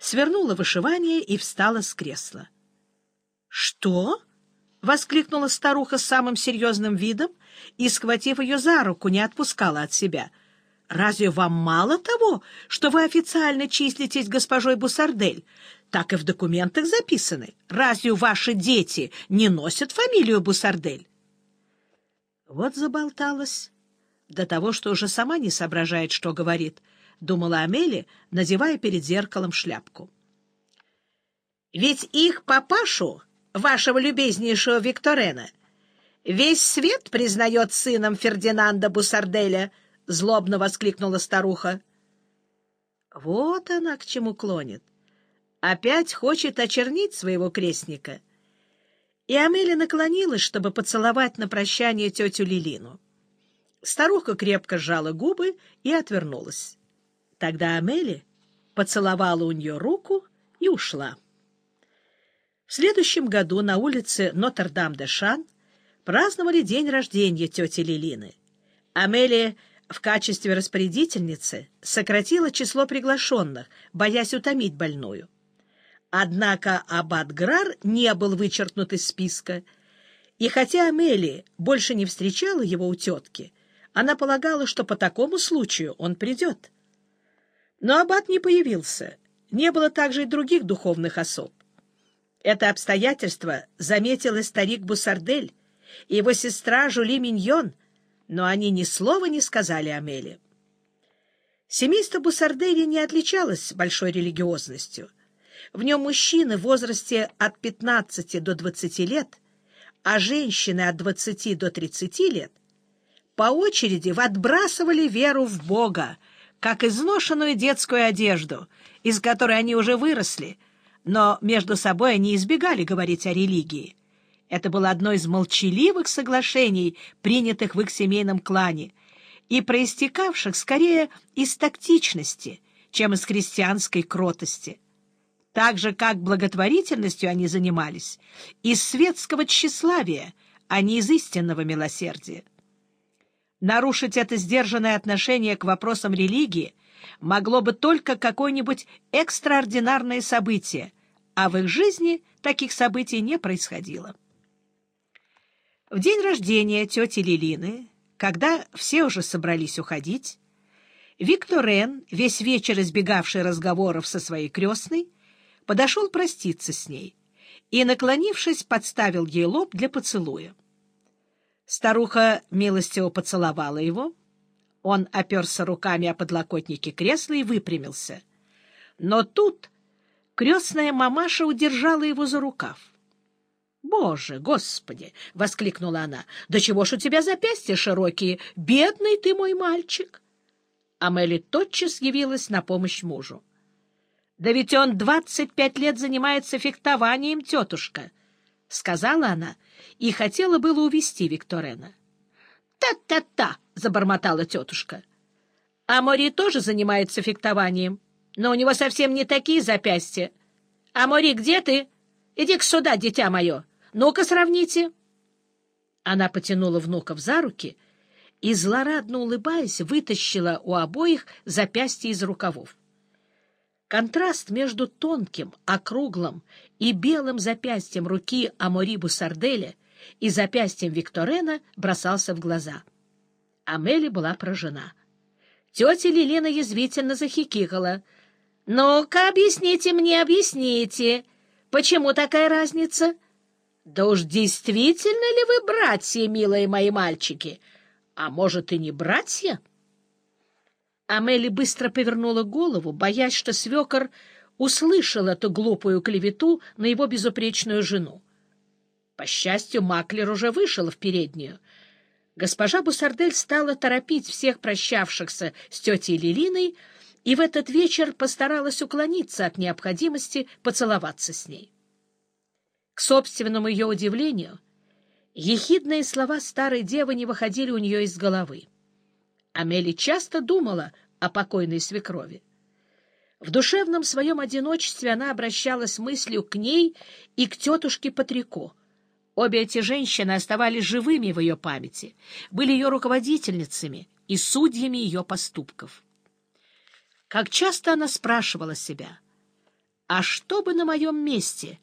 свернула вышивание и встала с кресла. — Что? — воскликнула старуха с самым серьезным видом и, схватив ее за руку, не отпускала от себя. — Разве вам мало того, что вы официально числитесь госпожой Бусардель? Так и в документах записаны. Разве ваши дети не носят фамилию Бусардель? Вот заболталась до того, что уже сама не соображает, что говорит, — думала Амели, надевая перед зеркалом шляпку. — Ведь их папашу, вашего любезнейшего Викторена, весь свет признает сыном Фердинанда Бусарделя, — злобно воскликнула старуха. Вот она к чему клонит. Опять хочет очернить своего крестника. И Амели наклонилась, чтобы поцеловать на прощание тетю Лилину. Старуха крепко сжала губы и отвернулась. Тогда Амели поцеловала у нее руку и ушла. В следующем году на улице Нотр-Дам-де-Шан праздновали день рождения тети Лилины. Амелия в качестве распорядительницы сократила число приглашенных, боясь утомить больную. Однако аббат Грар не был вычеркнут из списка, и хотя Амелия больше не встречала его у тетки, она полагала, что по такому случаю он придет. Но аббат не появился, не было также и других духовных особ. Это обстоятельство заметил и старик Бусардель, и его сестра Жули Миньон, но они ни слова не сказали Амеле. Семейство Бусардели не отличалось большой религиозностью. В нем мужчины в возрасте от 15 до 20 лет, а женщины от 20 до 30 лет по очереди отбрасывали веру в Бога, как изношенную детскую одежду, из которой они уже выросли, но между собой они избегали говорить о религии. Это было одно из молчаливых соглашений, принятых в их семейном клане, и проистекавших скорее из тактичности, чем из христианской кротости. Так же, как благотворительностью они занимались, из светского тщеславия, а не из истинного милосердия. Нарушить это сдержанное отношение к вопросам религии могло бы только какое-нибудь экстраординарное событие, а в их жизни таких событий не происходило. В день рождения тети Лилины, когда все уже собрались уходить, Виктор Рен, весь вечер избегавший разговоров со своей крестной, подошел проститься с ней и, наклонившись, подставил ей лоб для поцелуя. Старуха милостиво поцеловала его. Он оперся руками о подлокотники кресла и выпрямился. Но тут крестная мамаша удержала его за рукав. — Боже, Господи! — воскликнула она. — Да чего ж у тебя запястья широкие? Бедный ты мой мальчик! Амели тотчас явилась на помощь мужу. — Да ведь он двадцать пять лет занимается фехтованием, тетушка! — сказала она и хотела было увести Викторена. «Та-та-та!» — забормотала тетушка. «А Мори тоже занимается фехтованием, но у него совсем не такие запястья. А Мори, где ты? Иди-ка сюда, дитя мое. Ну-ка сравните». Она потянула внуков за руки и, злорадно улыбаясь, вытащила у обоих запястья из рукавов. Контраст между тонким, округлым и белым запястьем руки Аморибу Сарделя и запястьем Викторена бросался в глаза. Амели была поражена. Тетя Лилина язвительно захихикала. — Ну-ка, объясните мне, объясните, почему такая разница? — Да уж действительно ли вы братья, милые мои мальчики? А может, и не братья? — Амели быстро повернула голову, боясь, что свекор услышал эту глупую клевету на его безупречную жену. По счастью, Маклер уже вышел в переднюю. Госпожа Бусардель стала торопить всех прощавшихся с тетей Лилиной и в этот вечер постаралась уклониться от необходимости поцеловаться с ней. К собственному ее удивлению, ехидные слова старой девы не выходили у нее из головы. Амели часто думала о покойной свекрови. В душевном своем одиночестве она обращалась мыслью к ней и к тетушке Патрико. Обе эти женщины оставались живыми в ее памяти, были ее руководительницами и судьями ее поступков. Как часто она спрашивала себя, А что бы на моем месте